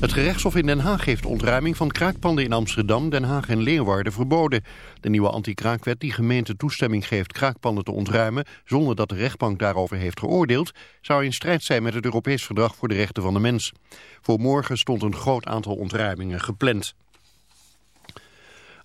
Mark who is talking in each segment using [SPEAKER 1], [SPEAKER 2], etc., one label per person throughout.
[SPEAKER 1] Het gerechtshof in Den Haag heeft ontruiming van kraakpanden in Amsterdam, Den Haag en Leeuwarden verboden. De nieuwe anti-kraakwet die gemeenten toestemming geeft kraakpanden te ontruimen zonder dat de rechtbank daarover heeft geoordeeld, zou in strijd zijn met het Europees Verdrag voor de Rechten van de Mens. Voor morgen stond een groot aantal ontruimingen gepland.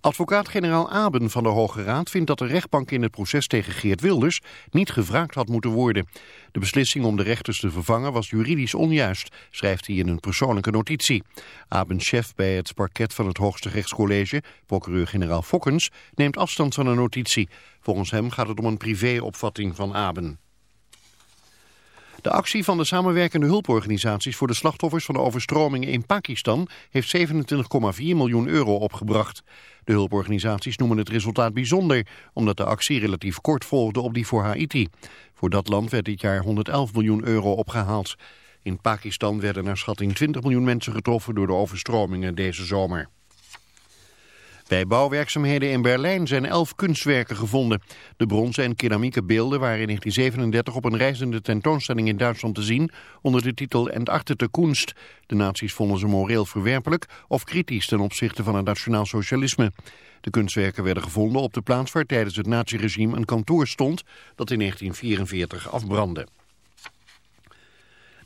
[SPEAKER 1] Advocaat-generaal Aben van de Hoge Raad vindt dat de rechtbank in het proces tegen Geert Wilders niet gevraagd had moeten worden. De beslissing om de rechters te vervangen was juridisch onjuist, schrijft hij in een persoonlijke notitie. Aben's chef bij het parket van het Hoogste Rechtscollege, procureur-generaal Fokkens, neemt afstand van de notitie. Volgens hem gaat het om een privéopvatting van Aben. De actie van de samenwerkende hulporganisaties voor de slachtoffers van de overstromingen in Pakistan heeft 27,4 miljoen euro opgebracht. De hulporganisaties noemen het resultaat bijzonder, omdat de actie relatief kort volgde op die voor Haiti. Voor dat land werd dit jaar 111 miljoen euro opgehaald. In Pakistan werden naar schatting 20 miljoen mensen getroffen door de overstromingen deze zomer. Bij bouwwerkzaamheden in Berlijn zijn elf kunstwerken gevonden. De bronzen en keramieke beelden waren in 1937 op een reizende tentoonstelling in Duitsland te zien... onder de titel Entachtete Kunst. De nazi's vonden ze moreel verwerpelijk of kritisch ten opzichte van het nationaal socialisme. De kunstwerken werden gevonden op de plaats waar tijdens het naziregime een kantoor stond... dat in 1944 afbrandde.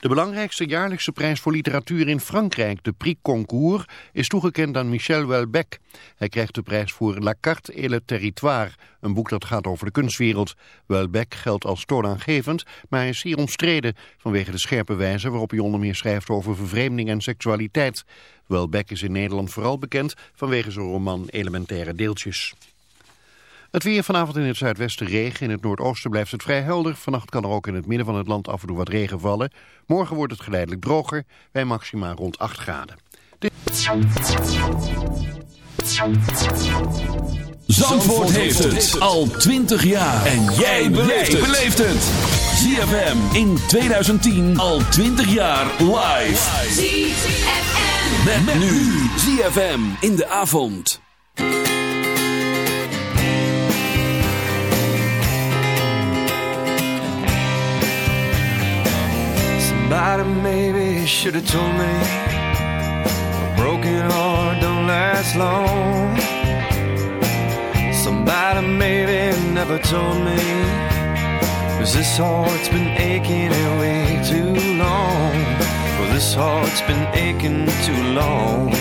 [SPEAKER 1] De belangrijkste jaarlijkse prijs voor literatuur in Frankrijk, de Prix Concours, is toegekend aan Michel Welbeck. Hij krijgt de prijs voor La Carte et le Territoire, een boek dat gaat over de kunstwereld. Welbeck geldt als toonaangevend, maar hij is hier omstreden vanwege de scherpe wijze waarop hij onder meer schrijft over vervreemding en seksualiteit. Welbeck is in Nederland vooral bekend vanwege zijn roman Elementaire Deeltjes. Het weer vanavond in het zuidwesten regen. In het noordoosten blijft het vrij helder. Vannacht kan er ook in het midden van het land af en toe wat regen vallen. Morgen wordt het geleidelijk droger. Bij maxima rond 8 graden.
[SPEAKER 2] Zandvoort heeft het al 20 jaar. En jij beleeft het. ZFM in 2010 al 20 jaar live.
[SPEAKER 3] ZFM.
[SPEAKER 2] met nu. ZFM in de avond.
[SPEAKER 4] Somebody maybe should have told me a broken heart don't last long. Somebody maybe never told me. Cause this heart's been aching way too long. Well, this heart's been aching too long.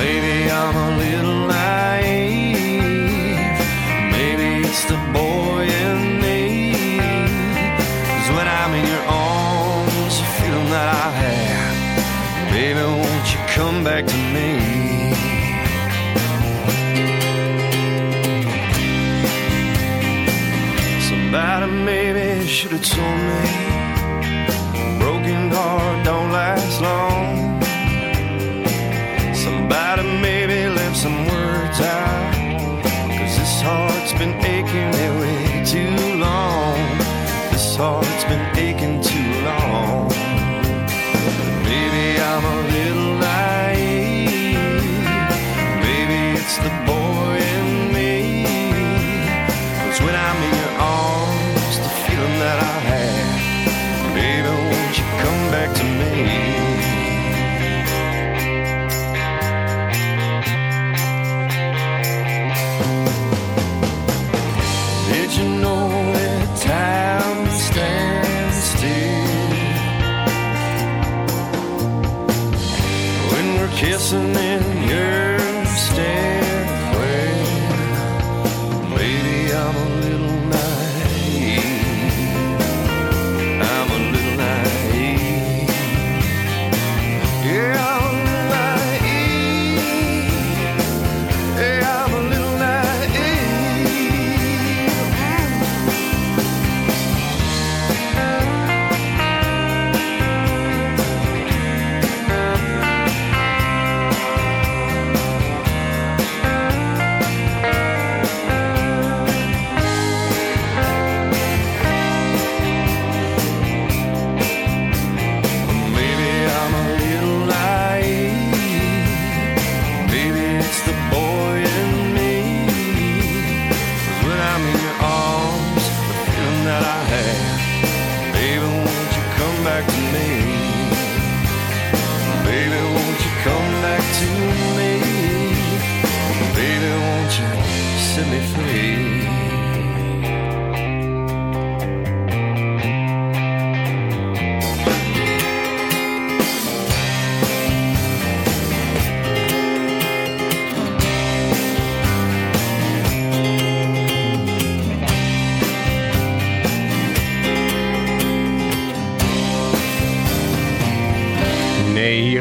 [SPEAKER 4] Maybe I'm a little naive. that I maybe should have told me. Broken heart don't last long. Somebody maybe left some words out. Cause this heart's been aching it way too long. This heart's been aching too long. Maybe I'm a little naive. Maybe it's the boy.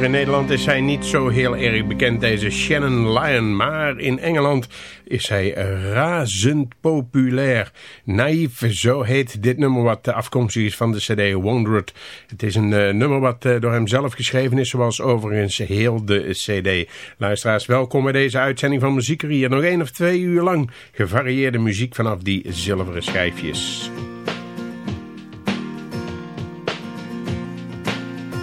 [SPEAKER 4] in
[SPEAKER 5] Nederland is hij niet zo heel erg bekend, deze Shannon Lyon. Maar in Engeland is hij razend populair. Naïef, zo heet dit nummer wat afkomstig is van de cd Wandered. Het is een eh, nummer wat eh, door hem zelf geschreven is, zoals overigens heel de cd. Luisteraars, welkom bij deze uitzending van hier Nog één of twee uur lang gevarieerde muziek vanaf die zilveren schijfjes.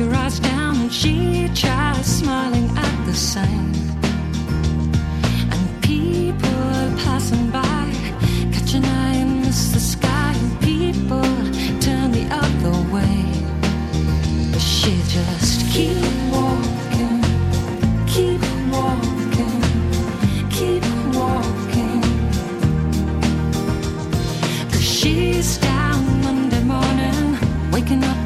[SPEAKER 5] her eyes down and she tries smiling at the sign. And people passing by catch an eye and miss the sky. And people turn the other way, but she just keeps walking, walking, she's down Monday morning, waking up.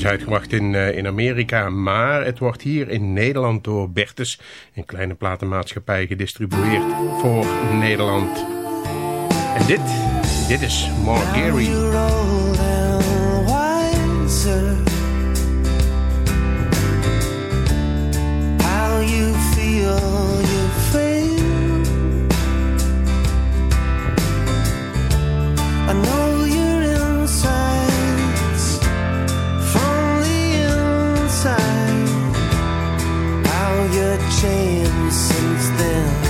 [SPEAKER 5] is uitgebracht in, eh, in Amerika, maar het wordt hier in Nederland door Bertes, een kleine platenmaatschappij, gedistribueerd voor Nederland. En dit, dit is
[SPEAKER 6] Mark How I know changed since then.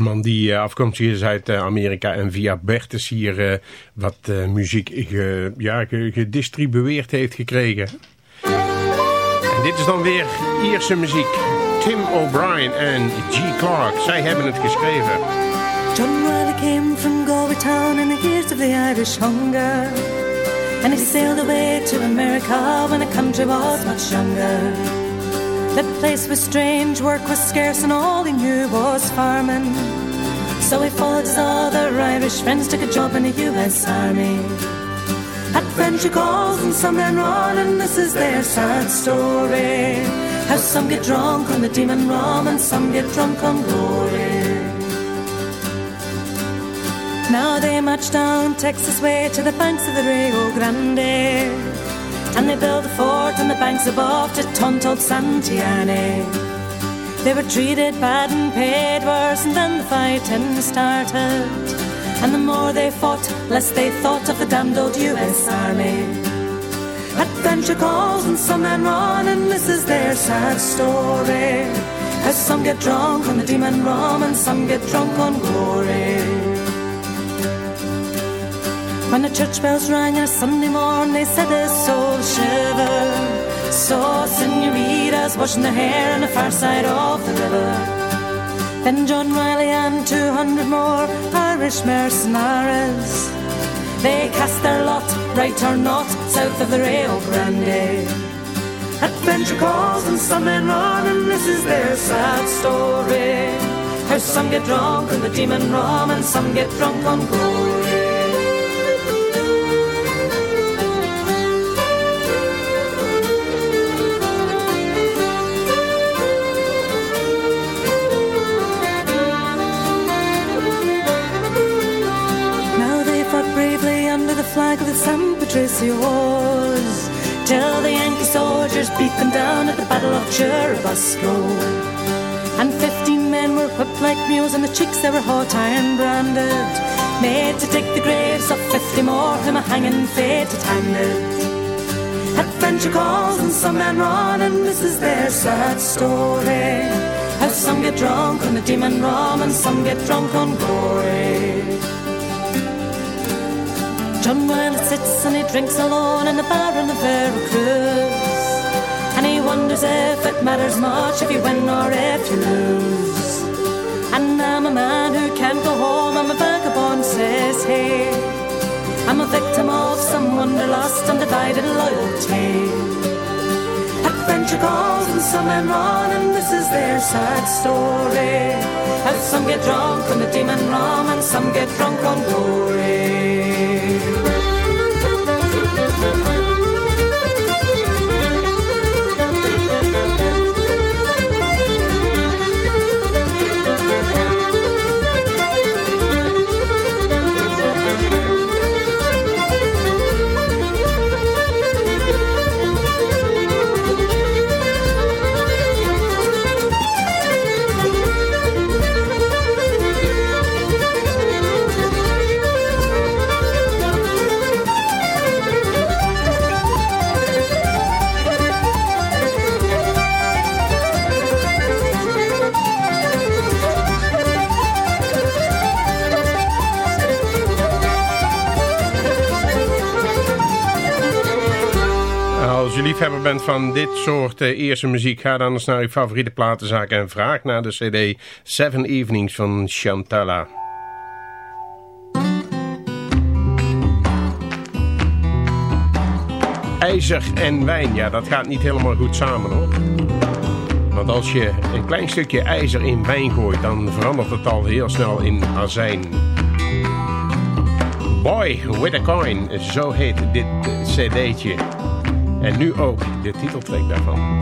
[SPEAKER 7] man die eh, afkomstig is uit eh, Amerika en via Bertes hier eh, wat muziek ge, ja, gedistribueerd heeft gekregen. En dit is dan weer Ierse muziek. Tim O'Brien en G. Clark, zij hebben het geschreven.
[SPEAKER 8] John Riley came from Town in the years of the Irish hunger. And he sailed away to America when the country was much younger. The place was strange, work was scarce, and all he knew was farming. So he followed his other Irish friends, took a job in the US Army. Had Venture calls and some men run, and this is their sad story. How some get drunk on the demon rum, and some get drunk on glory. Now they march down Texas way to the banks of the Rio Grande. And they built a fort on the banks above to Tonto Santiane. They were treated bad and paid worse, and then the fighting started. And the more they fought, less they thought of the damned old US Army. Adventure calls and some men run, and this is their sad story. As some get drunk on the demon rum, and some get drunk on glory. When the church bells rang on a Sunday morn, they said their souls shiver. Saw senoritas washing their hair on the far side of the river. Then John Riley and 200 more Irish mercenaries. They cast their lot, right or not, south of the Rio Grande. Adventure calls and some men run, and this is their sad story. How some get drunk on the demon rum, and some get drunk on glory. The of San Patricios. wars. Till the Yankee soldiers beat them down at the Battle of Churubusco. And fifteen men were whipped like mules, and the chicks they were hot iron branded. Made to dig the graves of fifty more, whom a hanging fate had handed. Adventure calls and some men run, and this is their sad story. How some get drunk on the demon rum, and some get drunk on glory. Somewhere he sits and he drinks alone in the bar in the Veracruz. And he wonders if it matters much if you win or if you lose. And I'm a man who can't go home, I'm a vagabond, says he. I'm a victim of some wanderlust and divided loyalty. Adventure calls and some men run, and this is their sad story. And some get drunk on the demon rum, and some get drunk on glory.
[SPEAKER 7] Hebben bent van dit soort eh, eerste muziek... ga dan eens naar je favoriete platenzaak en vraag naar de cd Seven Evenings van Chantella. IJzer en wijn, ja dat gaat niet helemaal goed samen hoor. Want als je een klein stukje ijzer in wijn gooit... dan verandert het al heel snel in azijn. Boy with a coin, zo heet dit eh, cd'tje. En nu ook de titeltrack daarvan.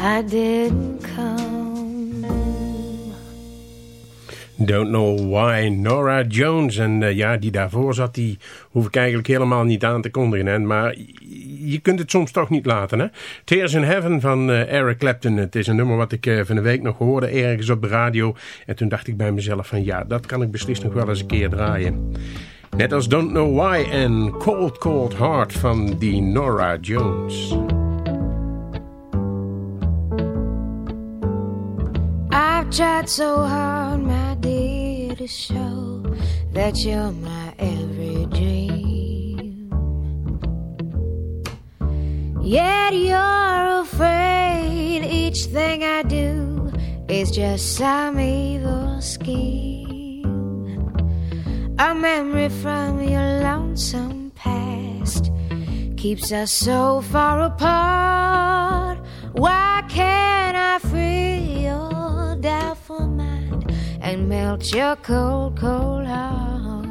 [SPEAKER 9] I didn't come. Don't know why,
[SPEAKER 7] Nora Jones. En eh, ja, die daarvoor zat, die hoef ik eigenlijk helemaal niet aan te kondigen. Hè? Maar je kunt het soms toch niet laten. Hè? Tears in Heaven van eh, Eric Clapton. Het is een nummer wat ik eh, van de week nog hoorde ergens op de radio. En toen dacht ik bij mezelf van ja, dat kan ik beslist nog wel eens een keer draaien. Net als Don't Know Why en Cold Cold Heart van die Nora Jones.
[SPEAKER 9] tried so hard, my dear, to show that you're my every dream. Yet you're afraid each thing I do is just some evil scheme. A memory from your lonesome past keeps us so far apart. Why can't I free your doubtful mind and melt your cold, cold heart.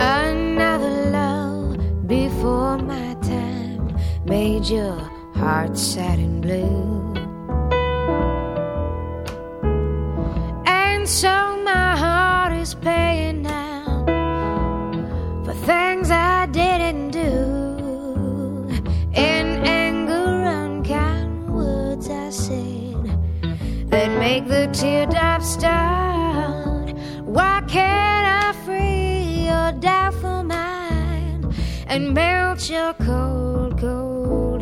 [SPEAKER 9] Another love before my time made your heart sad and blue. And so my heart is paying now for things I didn't do. In anger and kind words I said that make the teardrops start. Why can't I free your doubtful mind and melt your cold, cold?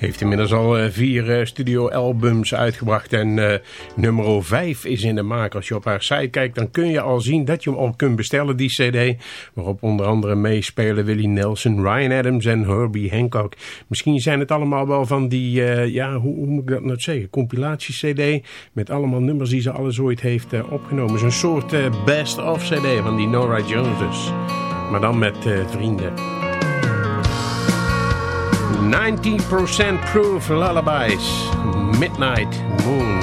[SPEAKER 7] Heeft inmiddels al eh, vier eh, studioalbums uitgebracht en uh, nummer 5 is in de maak. Als je op haar site kijkt, dan kun je al zien dat je hem al kunt bestellen, die cd. Waarop onder andere meespelen Willie Nelson, Ryan Adams en Herbie Hancock. Misschien zijn het allemaal wel van die, ja, hoe, hoe, moet ik dat nou zeggen, compilatie cd. Met allemaal nummers die ze alles ooit heeft uh, opgenomen. Zo'n soort best-of cd van die Nora Jones Maar dan met vrienden. 90% proof lullabies,
[SPEAKER 10] Midnight Moon.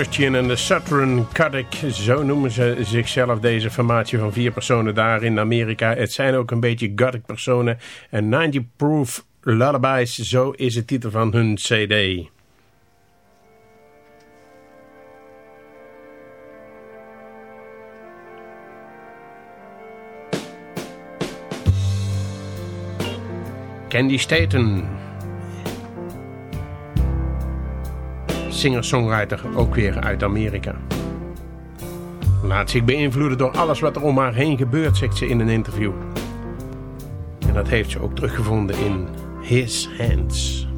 [SPEAKER 7] Christian en de Saturn Cadic. Zo noemen ze zichzelf, deze formatie van vier personen daar in Amerika. Het zijn ook een beetje Gothic personen. En 90 Proof Lullabies, zo is de titel van hun cd. Candy Staten. singer-songwriter, ook weer uit Amerika. Laat zich beïnvloeden door alles wat er om haar heen gebeurt, zegt ze in een interview. En dat heeft ze ook teruggevonden in His Hands.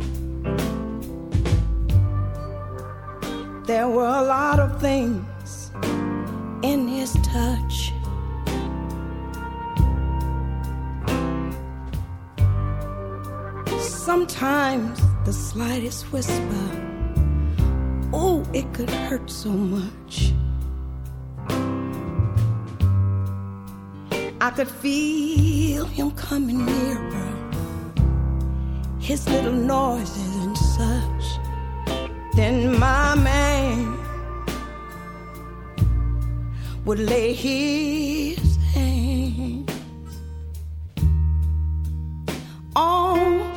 [SPEAKER 11] There were a lot of things in his touch. Sometimes the slightest whisper. Oh, it could hurt so much. I could feel him coming nearer, his little noises and such. Then my man would lay his hands on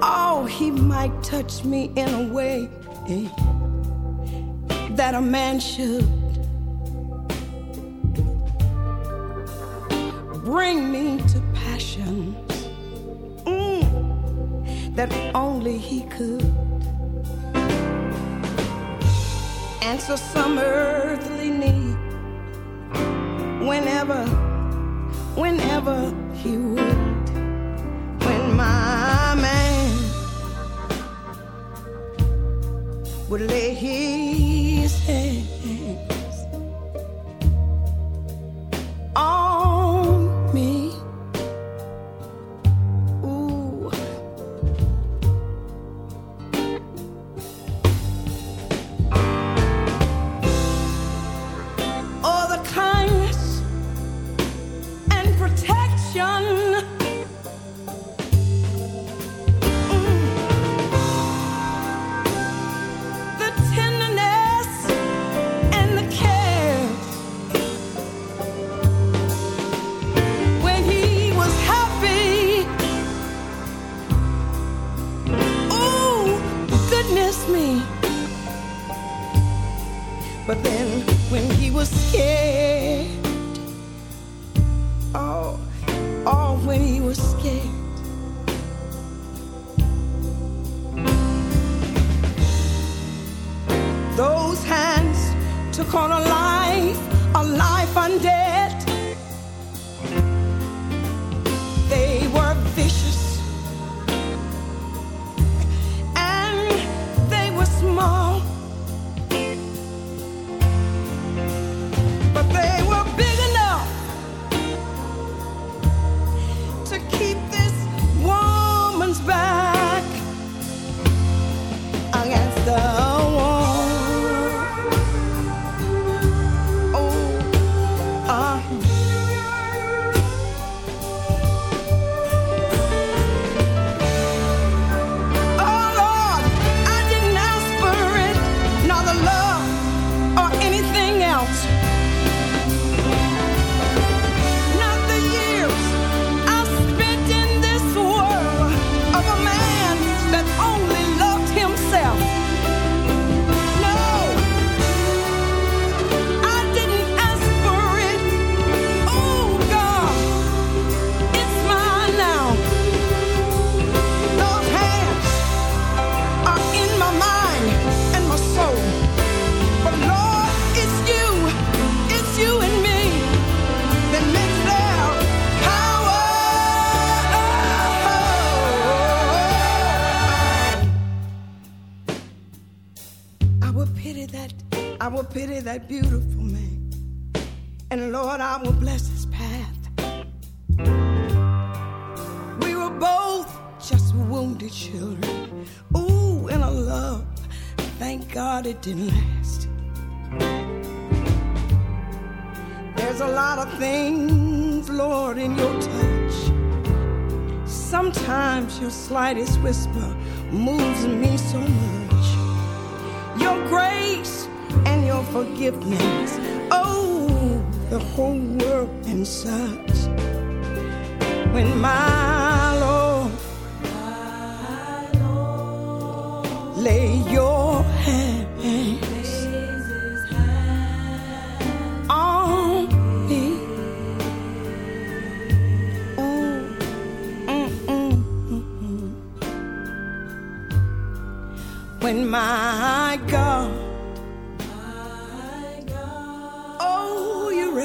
[SPEAKER 11] Oh, he might touch me in a way eh, that a man should. Bring me to passions mm, that only he could. Answer some earthly need whenever, whenever he would. When my man would lay his head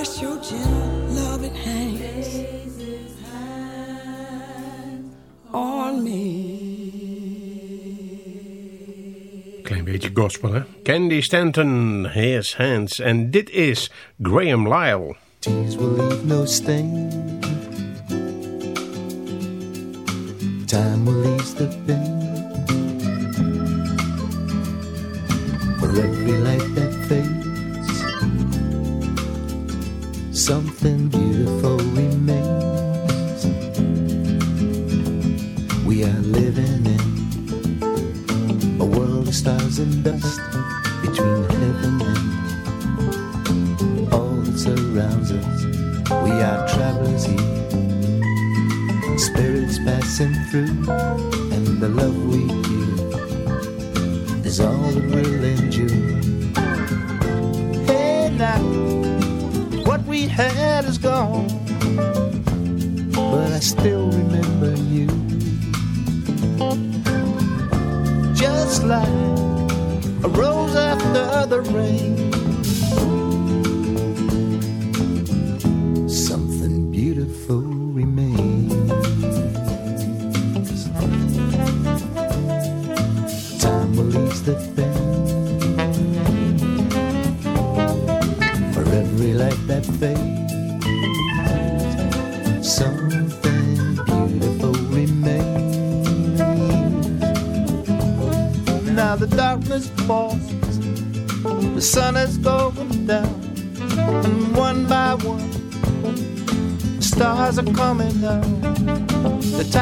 [SPEAKER 11] caress your gentle loving hands on me.
[SPEAKER 10] Klein beetje gospel, hè? Candy Stanton, his hands. En dit is Graham Lyle.
[SPEAKER 12] Tears will leave no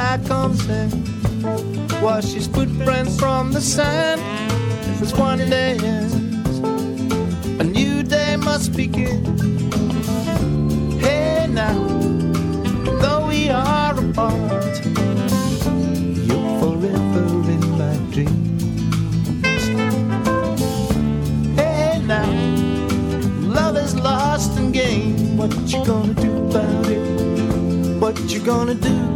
[SPEAKER 12] tide comes in, wash footprints from the sand. As one day ends, a new day must begin. Hey now, though we are apart, you're forever in my dreams. Hey now, love is lost and gained. What you gonna do about it? What you gonna do?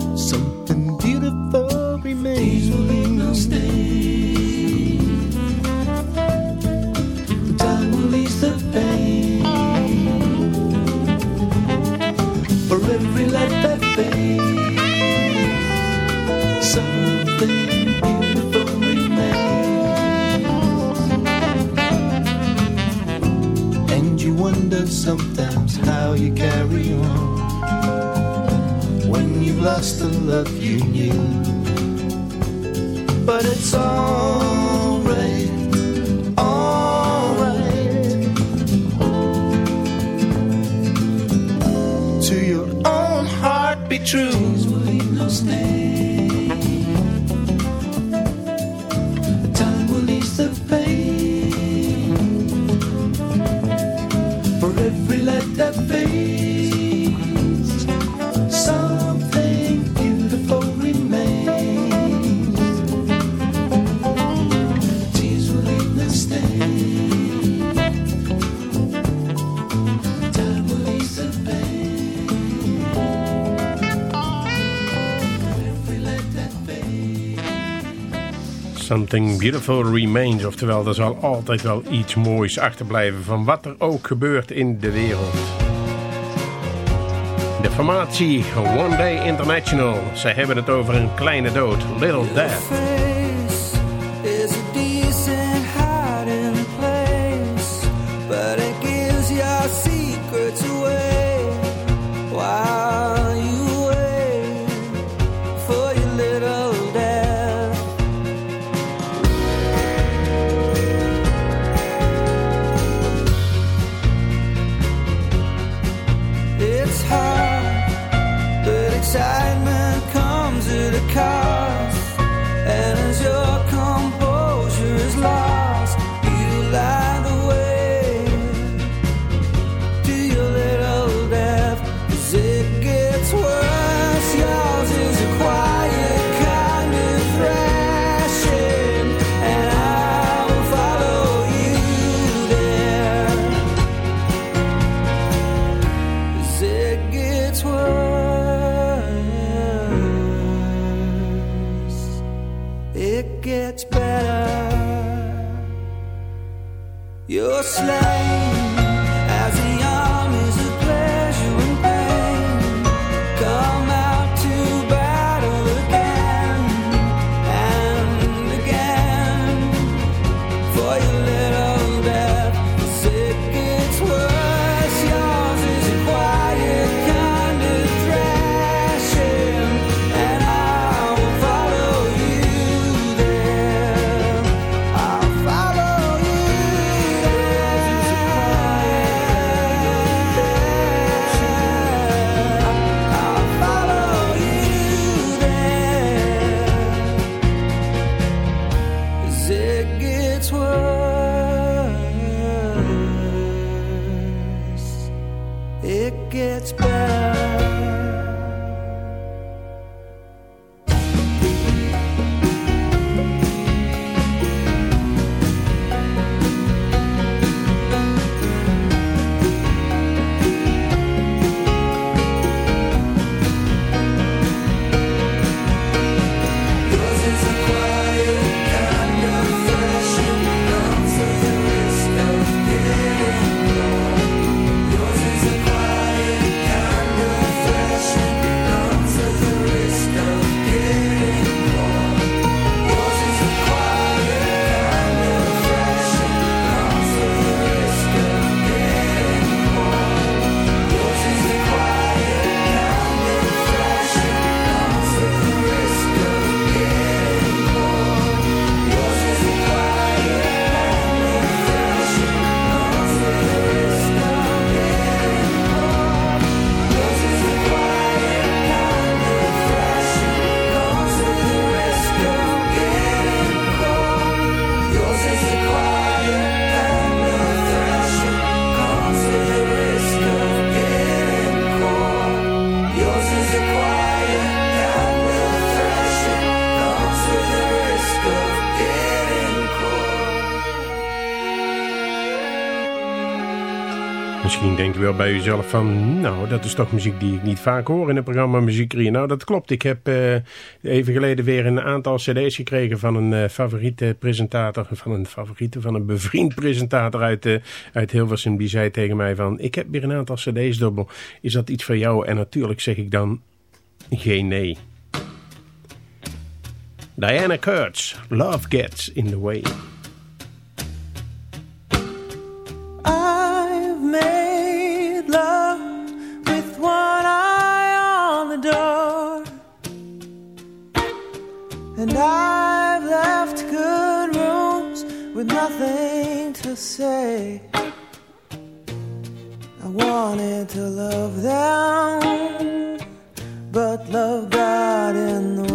[SPEAKER 12] sometimes how you carry on when you have lost the love you knew. But it's alright, alright. To your own heart, be true. Something Beautiful Remains.
[SPEAKER 10] Oftewel, er zal altijd wel iets moois achterblijven van wat er ook gebeurt in de wereld. De formatie One Day International. Zij hebben het over een kleine dood, Little Death.
[SPEAKER 7] wel bij jezelf van... nou, dat is toch muziek die ik niet vaak hoor in het programma Muziekrie. Nou, dat klopt. Ik heb eh, even geleden weer een aantal cd's gekregen... van een eh, favoriete presentator, van een favoriete, van een bevriend presentator uit, eh, uit Hilversum. Die zei tegen mij van, ik heb weer een aantal cd's dubbel. Is dat iets voor jou? En natuurlijk zeg ik dan geen nee. Diana Kurtz, Love Gets in the Way.
[SPEAKER 13] And I've left good rooms with nothing to say. I wanted to love them, but love got in the way.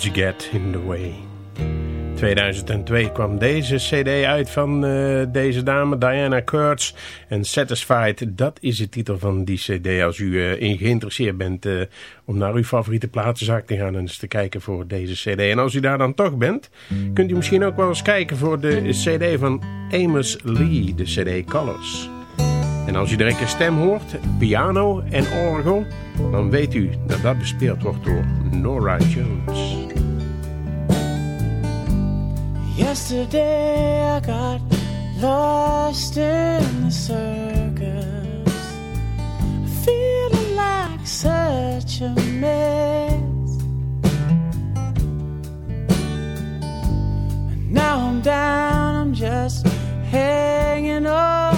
[SPEAKER 13] You
[SPEAKER 7] Get In The Way. 2002 kwam deze cd uit van eh, deze dame, Diana Kurtz. En Satisfied, dat is de titel van die cd. Als u uh, in geïnteresseerd bent eh, om naar uw favoriete platenzaak te gaan... en eens te kijken voor deze cd. En als u daar dan toch bent, kunt u misschien ook wel eens kijken voor de cd van Amos Lee, de cd Colors. En als u direct een stem hoort, piano en orgel, dan weet u dat dat bespeeld wordt door Nora Jones.
[SPEAKER 13] Yesterday I got lost in the circus Feeling like such a mess And now I'm down, I'm just hanging on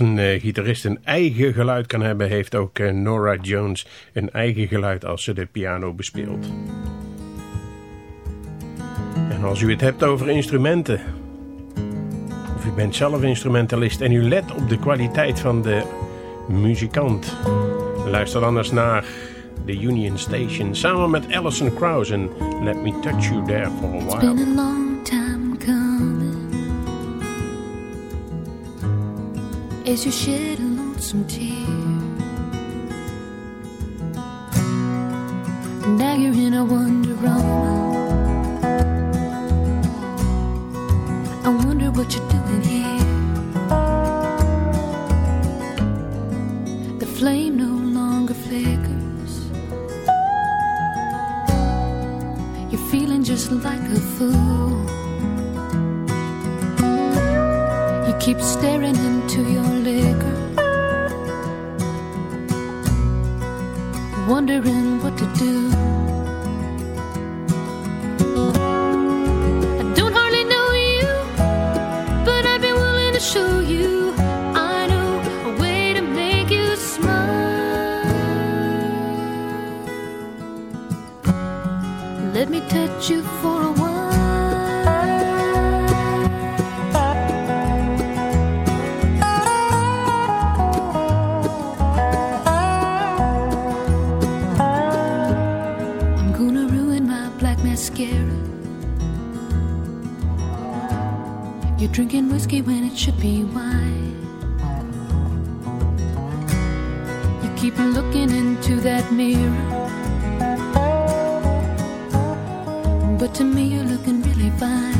[SPEAKER 7] als een eh, gitarist een eigen geluid kan hebben, heeft ook eh, Nora Jones een eigen geluid als ze de piano bespeelt. En als u het hebt over instrumenten, of u bent zelf instrumentalist en u let op de kwaliteit van de muzikant, luister anders naar The Union Station samen met Alison Krause en Let Me Touch You There for a While.
[SPEAKER 5] as you shed a lonesome tear. Now you're in a wonderland. I wonder what you're doing here. The flame no longer flickers. You're feeling just like a fool. keep staring into your liquor, wondering what to do. I don't hardly know you, but I'd be willing to show you. I know a way to make you smile. Let me touch you for Drinking whiskey when it should be wine. You keep looking into that mirror. But to me, you're looking really fine.